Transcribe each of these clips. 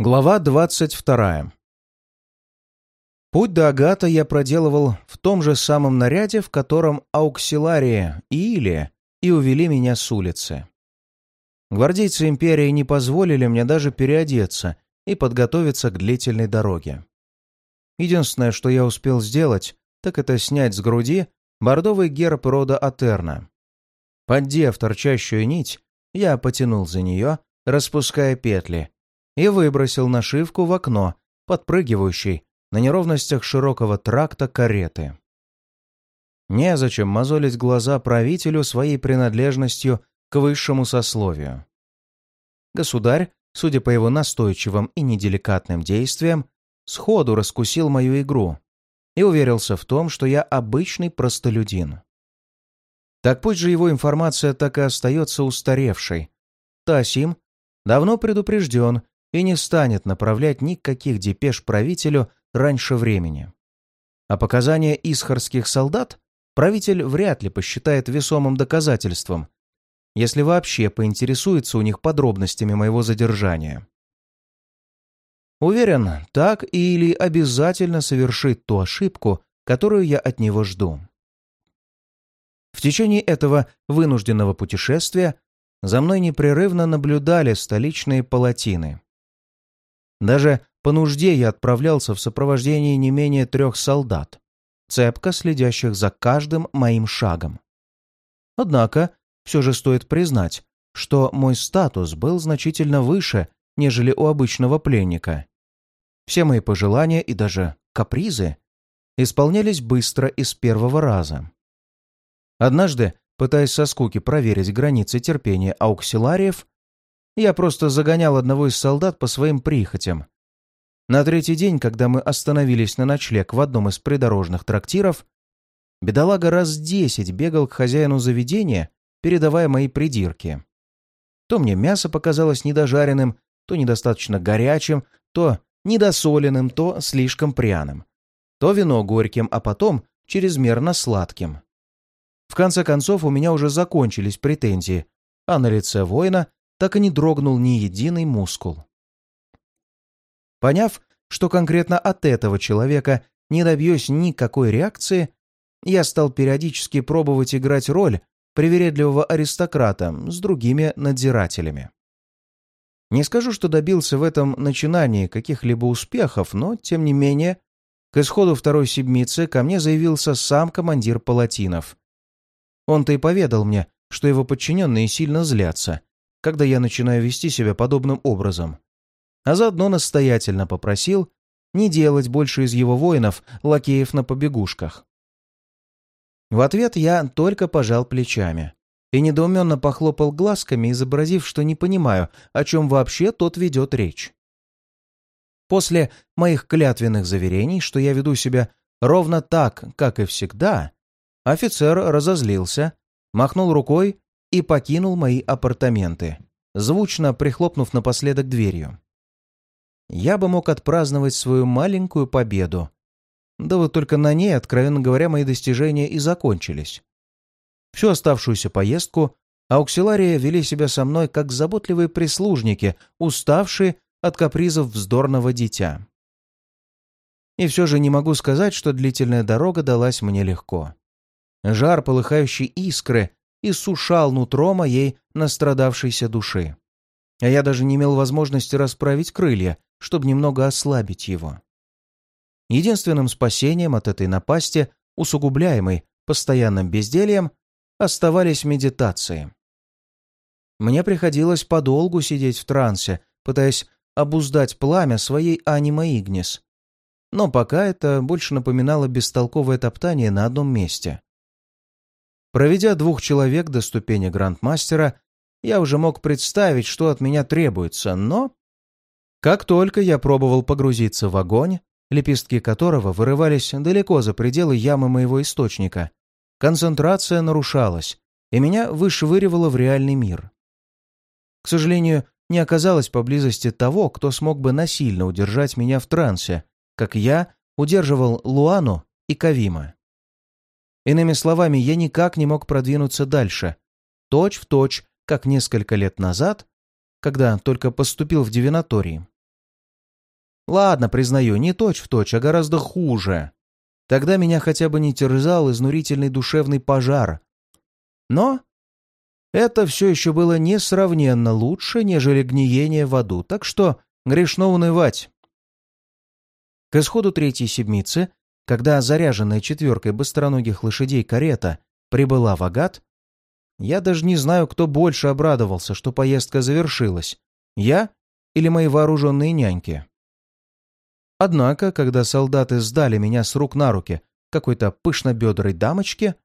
Глава двадцать вторая. Путь до Агата я проделывал в том же самом наряде, в котором Ауксилария и Илия и увели меня с улицы. Гвардейцы Империи не позволили мне даже переодеться и подготовиться к длительной дороге. Единственное, что я успел сделать, так это снять с груди бордовый герб рода Атерна. Поддев торчащую нить, я потянул за нее, распуская петли, и выбросил нашивку в окно, подпрыгивающий на неровностях широкого тракта кареты. Незачем мозолить глаза правителю своей принадлежностью к высшему сословию. Государь, судя по его настойчивым и неделикатным действиям, сходу раскусил мою игру и уверился в том, что я обычный простолюдин. Так пусть же его информация так и остается устаревшей. Тасим давно предупрежден и не станет направлять никаких депеш правителю раньше времени. А показания исхарских солдат правитель вряд ли посчитает весомым доказательством, если вообще поинтересуется у них подробностями моего задержания. Уверен, так или обязательно совершит ту ошибку, которую я от него жду. В течение этого вынужденного путешествия за мной непрерывно наблюдали столичные палатины. Даже по нужде я отправлялся в сопровождении не менее трех солдат, цепко следящих за каждым моим шагом. Однако, все же стоит признать, что мой статус был значительно выше, нежели у обычного пленника. Все мои пожелания и даже капризы исполнялись быстро и с первого раза. Однажды, пытаясь со скуки проверить границы терпения ауксилариев, я просто загонял одного из солдат по своим прихотям. На третий день, когда мы остановились на ночлег в одном из придорожных трактиров, бедолага раз десять бегал к хозяину заведения, передавая мои придирки. То мне мясо показалось недожаренным, то недостаточно горячим, то недосоленным, то слишком пряным, то вино горьким, а потом чрезмерно сладким. В конце концов, у меня уже закончились претензии, а на лице воина так и не дрогнул ни единый мускул. Поняв, что конкретно от этого человека не добьюсь никакой реакции, я стал периодически пробовать играть роль привередливого аристократа с другими надзирателями. Не скажу, что добился в этом начинании каких-либо успехов, но, тем не менее, к исходу второй седмицы ко мне заявился сам командир палатинов. Он-то и поведал мне, что его подчиненные сильно злятся, когда я начинаю вести себя подобным образом. А заодно настоятельно попросил не делать больше из его воинов лакеев на побегушках. В ответ я только пожал плечами и недоуменно похлопал глазками, изобразив, что не понимаю, о чем вообще тот ведет речь. После моих клятвенных заверений, что я веду себя ровно так, как и всегда, офицер разозлился, махнул рукой и покинул мои апартаменты, звучно прихлопнув напоследок дверью. Я бы мог отпраздновать свою маленькую победу. Да вот только на ней, откровенно говоря, мои достижения и закончились. Всю оставшуюся поездку ауксилария вели себя со мной как заботливые прислужники, уставшие от капризов вздорного дитя. И все же не могу сказать, что длительная дорога далась мне легко. Жар полыхающей искры иссушал нутро моей настрадавшейся души. А я даже не имел возможности расправить крылья, чтобы немного ослабить его. Единственным спасением от этой напасти, усугубляемой постоянным бездельем, оставались медитации. Мне приходилось подолгу сидеть в трансе, пытаясь обуздать пламя своей анима Игнис. Но пока это больше напоминало бестолковое топтание на одном месте. Проведя двух человек до ступени грандмастера, я уже мог представить, что от меня требуется, но... Как только я пробовал погрузиться в огонь, лепестки которого вырывались далеко за пределы ямы моего источника, концентрация нарушалась, и меня вышвыривало в реальный мир. К сожалению, не оказалось поблизости того, кто смог бы насильно удержать меня в трансе, как я удерживал Луану и Кавима. Иными словами, я никак не мог продвинуться дальше. Точь в точь, как несколько лет назад, когда только поступил в девинаторий. Ладно, признаю, не точь-в-точь, а гораздо хуже. Тогда меня хотя бы не терзал изнурительный душевный пожар. Но это все еще было несравненно лучше, нежели гниение в аду, так что грешно унывать. К исходу третьей седмицы, когда заряженная четверкой быстроногих лошадей карета прибыла в Агат, я даже не знаю, кто больше обрадовался, что поездка завершилась, я или мои вооруженные няньки. Однако, когда солдаты сдали меня с рук на руки какой-то пышнобедрой дамочке,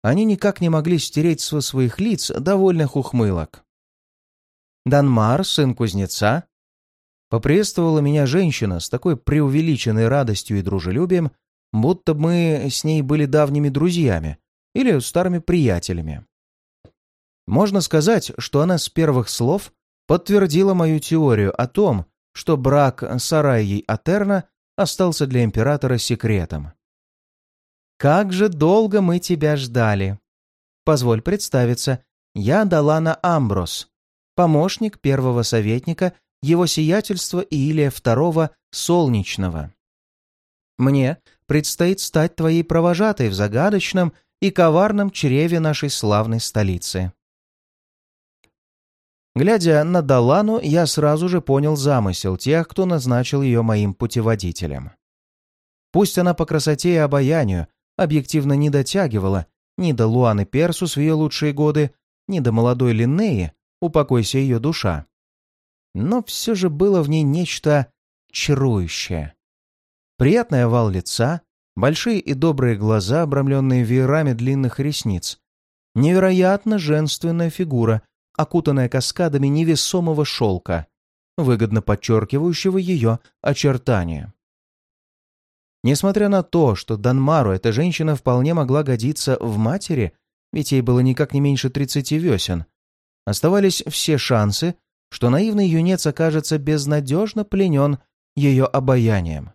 они никак не могли стереть со своих лиц довольных ухмылок. Данмар, сын кузнеца, поприветствовала меня женщина с такой преувеличенной радостью и дружелюбием, будто мы с ней были давними друзьями или старыми приятелями. Можно сказать, что она с первых слов подтвердила мою теорию о том, что брак Сарайей Атерна остался для императора секретом. «Как же долго мы тебя ждали!» «Позволь представиться, я Далана Амброс, помощник первого советника его сиятельства Иилия II Солнечного. Мне предстоит стать твоей провожатой в загадочном и коварном чреве нашей славной столицы. Глядя на Далану, я сразу же понял замысел тех, кто назначил ее моим путеводителем. Пусть она по красоте и обаянию объективно не дотягивала ни до Луаны Персус в ее лучшие годы, ни до молодой Линнеи, упокойся ее душа. Но все же было в ней нечто чарующее. Приятный овал лица, большие и добрые глаза, обрамленные веерами длинных ресниц, невероятно женственная фигура — окутанная каскадами невесомого шелка, выгодно подчеркивающего ее очертания. Несмотря на то, что Данмару эта женщина вполне могла годиться в матери, ведь ей было никак не меньше тридцати весен, оставались все шансы, что наивный юнец окажется безнадежно пленен ее обаянием.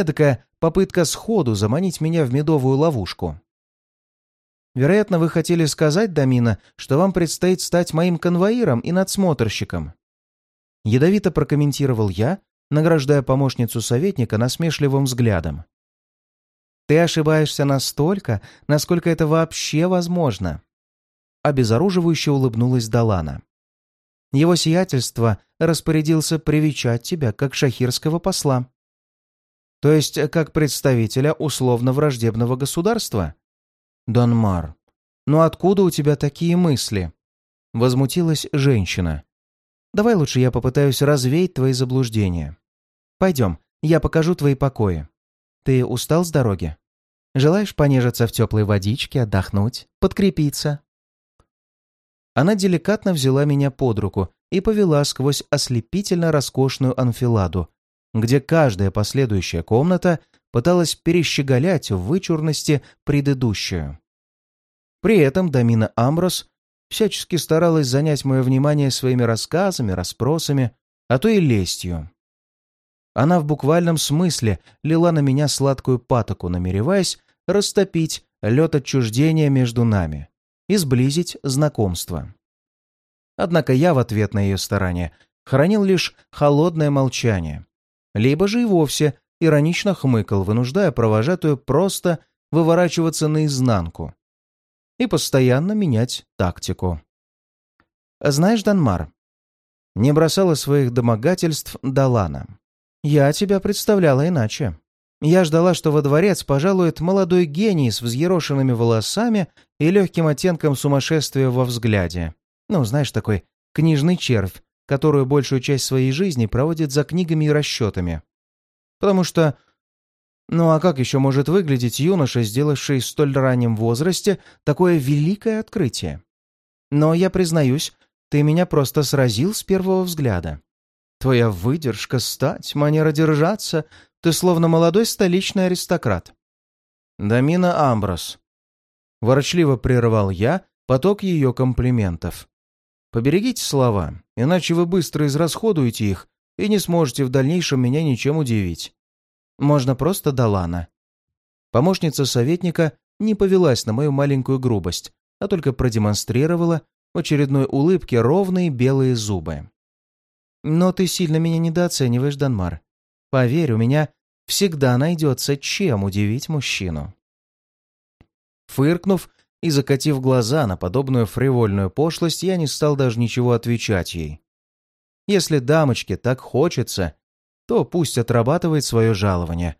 Эдакая попытка сходу заманить меня в медовую ловушку. Вероятно, вы хотели сказать, Дамина, что вам предстоит стать моим конвоиром и надсмотрщиком. Ядовито прокомментировал я, награждая помощницу советника насмешливым взглядом. Ты ошибаешься настолько, насколько это вообще возможно. Обезоруживающе улыбнулась Далана. Его сиятельство распорядился привечать тебя как шахирского посла. То есть как представителя условно-враждебного государства? «Донмар, ну откуда у тебя такие мысли?» Возмутилась женщина. «Давай лучше я попытаюсь развеять твои заблуждения. Пойдем, я покажу твои покои. Ты устал с дороги? Желаешь понежиться в теплой водичке, отдохнуть, подкрепиться?» Она деликатно взяла меня под руку и повела сквозь ослепительно роскошную анфиладу, где каждая последующая комната пыталась перещеголять в вычурности предыдущую. При этом Дамина Амброс всячески старалась занять мое внимание своими рассказами, расспросами, а то и лестью. Она в буквальном смысле лила на меня сладкую патоку, намереваясь растопить лед отчуждения между нами и сблизить знакомство. Однако я в ответ на ее старания хранил лишь холодное молчание, либо же и вовсе иронично хмыкал, вынуждая провожатую просто выворачиваться наизнанку и постоянно менять тактику. «Знаешь, Данмар, не бросала своих домогательств Далана. Я тебя представляла иначе. Я ждала, что во дворец пожалует молодой гений с взъерошенными волосами и легким оттенком сумасшествия во взгляде. Ну, знаешь, такой книжный червь, которую большую часть своей жизни проводит за книгами и расчетами. Потому что... Ну а как еще может выглядеть юноша, сделавший в столь раннем возрасте такое великое открытие? Но я признаюсь, ты меня просто сразил с первого взгляда. Твоя выдержка, стать, манера держаться, ты словно молодой столичный аристократ. Дамина Амброс. Ворочливо прервал я поток ее комплиментов. Поберегите слова, иначе вы быстро израсходуете их и не сможете в дальнейшем меня ничем удивить. Можно просто Далана». Помощница советника не повелась на мою маленькую грубость, а только продемонстрировала в очередной улыбке ровные белые зубы. «Но ты сильно меня недооцениваешь, Данмар. Поверь, у меня всегда найдется, чем удивить мужчину. Фыркнув и закатив глаза на подобную фривольную пошлость, я не стал даже ничего отвечать ей. Если дамочке так хочется, то пусть отрабатывает свое жалование,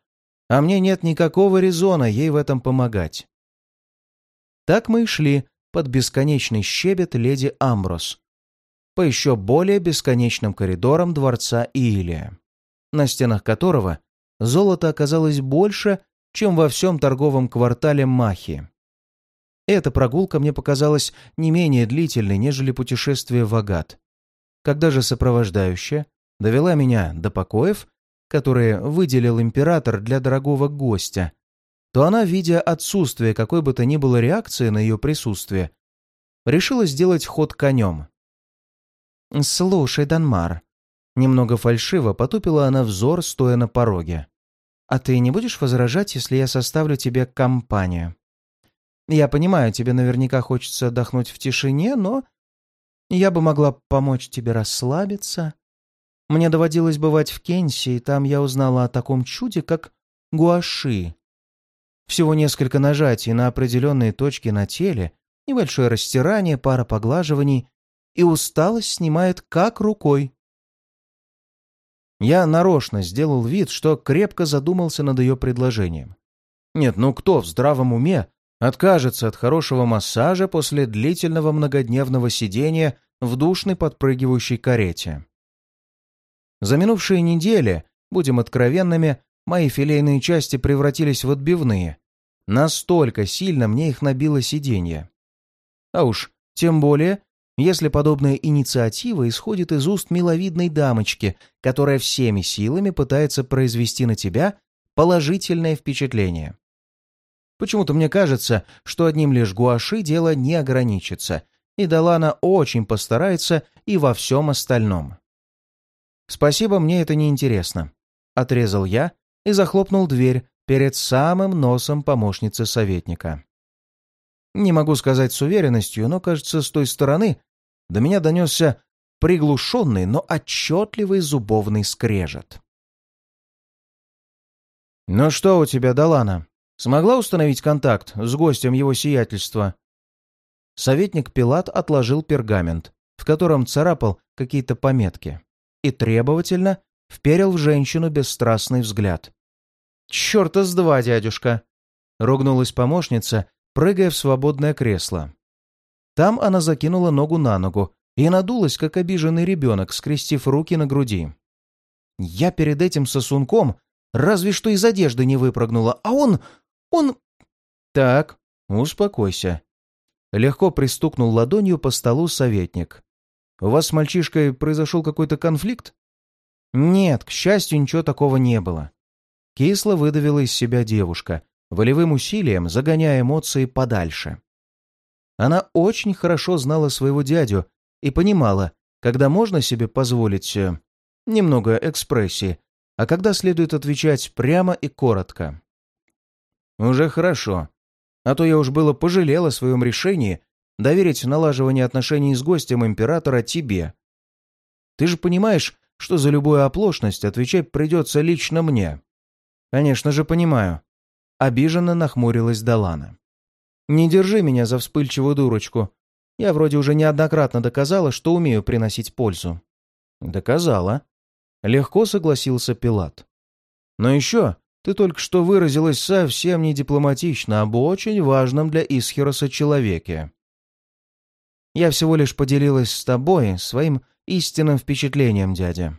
а мне нет никакого резона ей в этом помогать. Так мы и шли под бесконечный щебет леди Амброс, по еще более бесконечным коридорам дворца Иилия, на стенах которого золото оказалось больше, чем во всем торговом квартале Махи. Эта прогулка мне показалась не менее длительной, нежели путешествие в Агат. Когда же сопровождающая довела меня до покоев, которые выделил император для дорогого гостя, то она, видя отсутствие какой бы то ни было реакции на ее присутствие, решила сделать ход конем. «Слушай, Данмар», — немного фальшиво потупила она взор, стоя на пороге. «А ты не будешь возражать, если я составлю тебе компанию? Я понимаю, тебе наверняка хочется отдохнуть в тишине, но я бы могла помочь тебе расслабиться. Мне доводилось бывать в Кенсе, и там я узнала о таком чуде, как гуаши. Всего несколько нажатий на определенные точки на теле, небольшое растирание, пара поглаживаний, и усталость снимает как рукой. Я нарочно сделал вид, что крепко задумался над ее предложением. Нет, ну кто в здравом уме откажется от хорошего массажа после длительного многодневного сидения в душной подпрыгивающей карете? За минувшие недели, будем откровенными, мои филейные части превратились в отбивные. Настолько сильно мне их набило сиденье. А уж, тем более, если подобная инициатива исходит из уст миловидной дамочки, которая всеми силами пытается произвести на тебя положительное впечатление. Почему-то мне кажется, что одним лишь гуаши дело не ограничится, и Далана очень постарается и во всем остальном. «Спасибо, мне это не интересно», — отрезал я и захлопнул дверь перед самым носом помощницы советника. Не могу сказать с уверенностью, но, кажется, с той стороны до меня донесся приглушенный, но отчетливый зубовный скрежет. «Ну что у тебя, Далана? Смогла установить контакт с гостем его сиятельства?» Советник Пилат отложил пергамент, в котором царапал какие-то пометки, и требовательно вперил в женщину бесстрастный взгляд. «Черта с два, дядюшка!» — ругнулась помощница, прыгая в свободное кресло. Там она закинула ногу на ногу и надулась, как обиженный ребенок, скрестив руки на груди. Я перед этим сосунком разве что из одежды не выпрыгнула, а он... он... Так, успокойся. Легко пристукнул ладонью по столу советник. «У вас с мальчишкой произошел какой-то конфликт?» «Нет, к счастью, ничего такого не было». Кисло выдавила из себя девушка, волевым усилием загоняя эмоции подальше. Она очень хорошо знала своего дядю и понимала, когда можно себе позволить э, немного экспрессии, а когда следует отвечать прямо и коротко. «Уже хорошо. А то я уж было пожалел о своем решении доверить налаживание отношений с гостем императора тебе. Ты же понимаешь, что за любую оплошность отвечать придется лично мне. Конечно же, понимаю. Обиженно нахмурилась Далана. Не держи меня за вспыльчивую дурочку. Я вроде уже неоднократно доказала, что умею приносить пользу. Доказала. Легко согласился Пилат. Но еще ты только что выразилась совсем не дипломатично об очень важном для Исхироса человеке. Я всего лишь поделилась с тобой своим истинным впечатлением, дядя.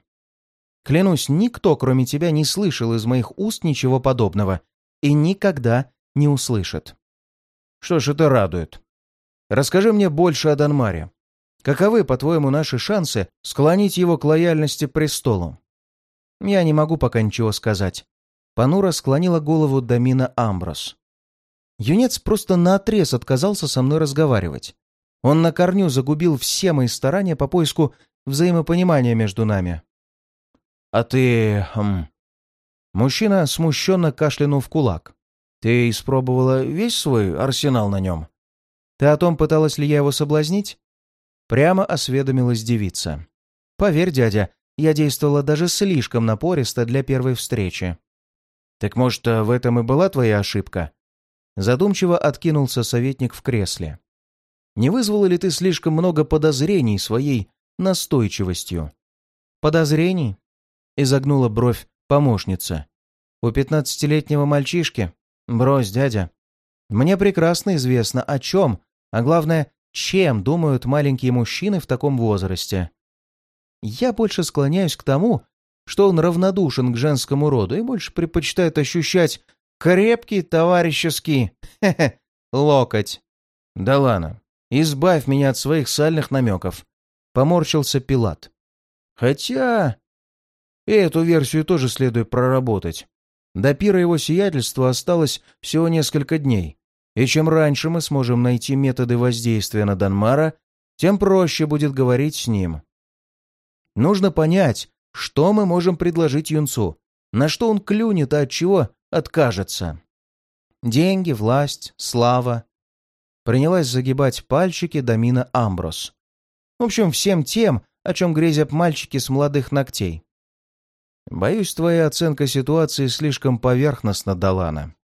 Клянусь, никто, кроме тебя, не слышал из моих уст ничего подобного и никогда не услышит. Что ж, это радует. Расскажи мне больше о Данмаре. Каковы, по-твоему, наши шансы склонить его к лояльности престолу? Я не могу пока ничего сказать. Панура склонила голову Дамина Амброс. Юнец просто наотрез отказался со мной разговаривать. Он на корню загубил все мои старания по поиску взаимопонимания между нами. «А ты...» хм... Мужчина смущенно кашлянул в кулак. «Ты испробовала весь свой арсенал на нем? Ты о том, пыталась ли я его соблазнить?» Прямо осведомилась девица. «Поверь, дядя, я действовала даже слишком напористо для первой встречи. «Так, может, в этом и была твоя ошибка?» Задумчиво откинулся советник в кресле. «Не вызвала ли ты слишком много подозрений своей настойчивостью?» «Подозрений?» — изогнула бровь помощница. «У пятнадцатилетнего мальчишки? Брось, дядя. Мне прекрасно известно, о чем, а главное, чем думают маленькие мужчины в таком возрасте. Я больше склоняюсь к тому, что он равнодушен к женскому роду и больше предпочитает ощущать крепкий товарищеский хе-хе, локоть. Да ладно, избавь меня от своих сальных намеков. Поморщился Пилат. Хотя... И эту версию тоже следует проработать. До пира его сиятельства осталось всего несколько дней, и чем раньше мы сможем найти методы воздействия на Данмара, тем проще будет говорить с ним. Нужно понять, что мы можем предложить юнцу, на что он клюнет, а от чего откажется. Деньги, власть, слава. Принялась загибать пальчики Дамина Амброс. В общем, всем тем, о чем грезят мальчики с молодых ногтей. Боюсь, твоя оценка ситуации слишком поверхностна, Далана.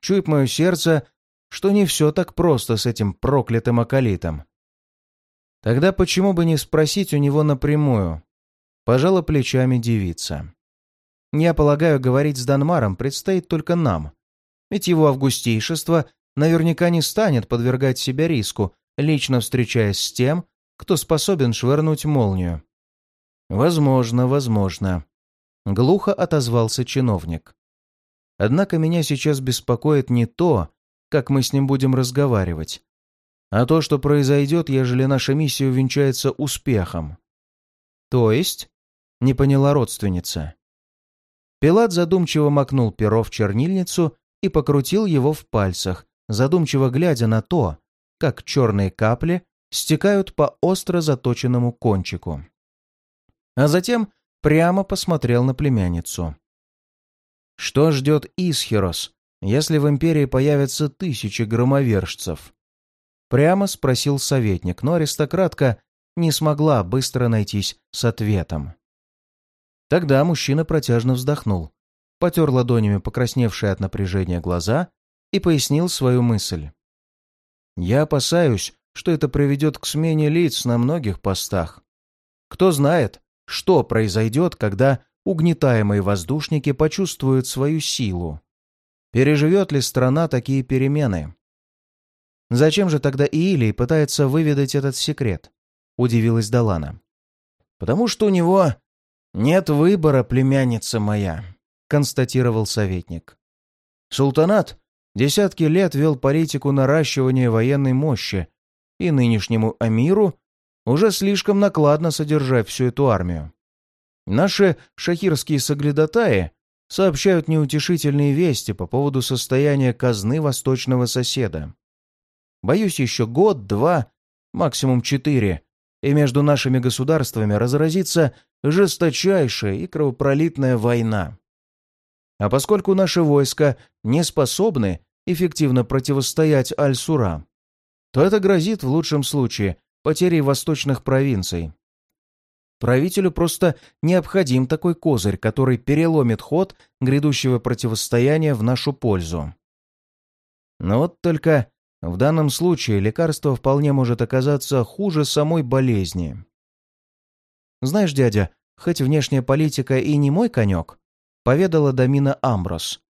Чует мое сердце, что не все так просто с этим проклятым околитом. Тогда почему бы не спросить у него напрямую? Пожала плечами девица. Я полагаю, говорить с Данмаром предстоит только нам. Ведь его августейшество наверняка не станет подвергать себя риску, лично встречаясь с тем, кто способен швырнуть молнию. Возможно, возможно. Глухо отозвался чиновник. Однако меня сейчас беспокоит не то, как мы с ним будем разговаривать, а то, что произойдет, ежели наша миссия увенчается успехом. То есть? Не поняла родственница. Пилат задумчиво макнул перо в чернильницу и покрутил его в пальцах, задумчиво глядя на то, как черные капли стекают по остро заточенному кончику. А затем прямо посмотрел на племянницу. Что ждет Исхерос, если в Империи появятся тысячи громовержцев? Прямо спросил советник, но аристократка не смогла быстро найтись с ответом. Тогда мужчина протяжно вздохнул, потер ладонями покрасневшие от напряжения глаза и пояснил свою мысль. «Я опасаюсь, что это приведет к смене лиц на многих постах. Кто знает, что произойдет, когда угнетаемые воздушники почувствуют свою силу. Переживет ли страна такие перемены? Зачем же тогда Иилий пытается выведать этот секрет? Удивилась Далана. Потому что у него нет выбора, племянница моя, констатировал советник. Султанат десятки лет вел политику наращивания военной мощи, и нынешнему Амиру уже слишком накладно содержать всю эту армию. Наши шахирские соглядатаи сообщают неутешительные вести по поводу состояния казны восточного соседа. Боюсь, еще год, два, максимум четыре, и между нашими государствами разразится жесточайшая и кровопролитная война. А поскольку наши войска не способны эффективно противостоять Аль-Сура, то это грозит в лучшем случае потерей восточных провинций. Правителю просто необходим такой козырь, который переломит ход грядущего противостояния в нашу пользу. Но вот только в данном случае лекарство вполне может оказаться хуже самой болезни. «Знаешь, дядя, хоть внешняя политика и не мой конек», — поведала Дамина Амброс.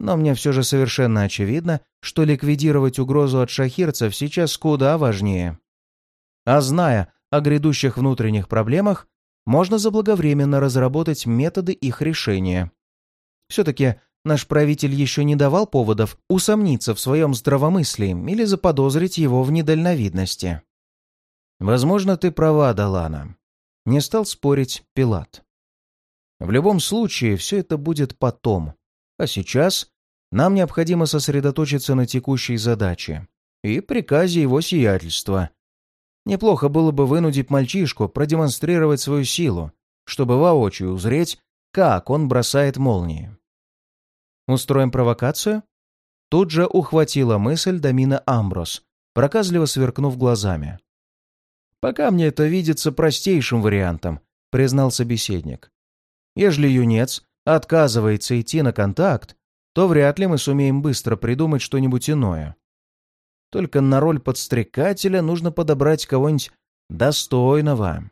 «Но мне все же совершенно очевидно, что ликвидировать угрозу от шахирцев сейчас куда важнее. А зная о грядущих внутренних проблемах, можно заблаговременно разработать методы их решения. Все-таки Наш правитель еще не давал поводов усомниться в своем здравомыслии или заподозрить его в недальновидности. «Возможно, ты права, Далана», — не стал спорить Пилат. «В любом случае, все это будет потом. А сейчас нам необходимо сосредоточиться на текущей задаче и приказе его сиятельства. Неплохо было бы вынудить мальчишку продемонстрировать свою силу, чтобы воочию узреть, как он бросает молнии. Устроим провокацию?» Тут же ухватила мысль Дамина Амброс, проказливо сверкнув глазами. «Пока мне это видится простейшим вариантом», признал собеседник. «Ежели юнец отказывается идти на контакт, то вряд ли мы сумеем быстро придумать что-нибудь иное. Только на роль подстрекателя нужно подобрать кого-нибудь достойного.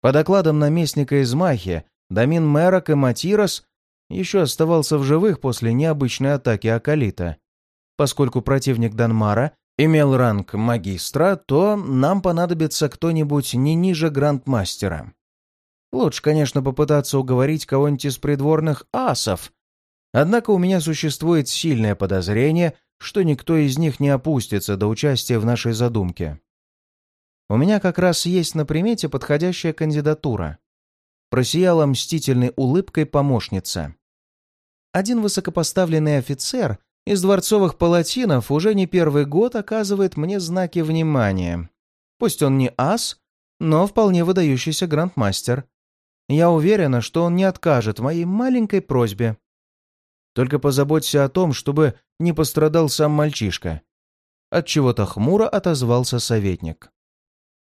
По докладам наместника из Махи, Дамин Мерок и Матирос еще оставался в живых после необычной атаки Акалита. Поскольку противник Данмара имел ранг магистра, то нам понадобится кто-нибудь не ниже грандмастера. Лучше, конечно, попытаться уговорить кого-нибудь из придворных асов. Однако у меня существует сильное подозрение, что никто из них не опустится до участия в нашей задумке. У меня как раз есть на примете подходящая кандидатура. Просияла мстительной улыбкой помощница. Один высокопоставленный офицер из дворцовых палатинов уже не первый год оказывает мне знаки внимания. Пусть он не ас, но вполне выдающийся грандмастер. Я уверена, что он не откажет моей маленькой просьбе. Только позаботься о том, чтобы не пострадал сам мальчишка. От чего-то хмуро отозвался советник.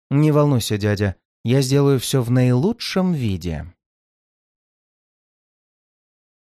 Не волнуйся, дядя, я сделаю все в наилучшем виде.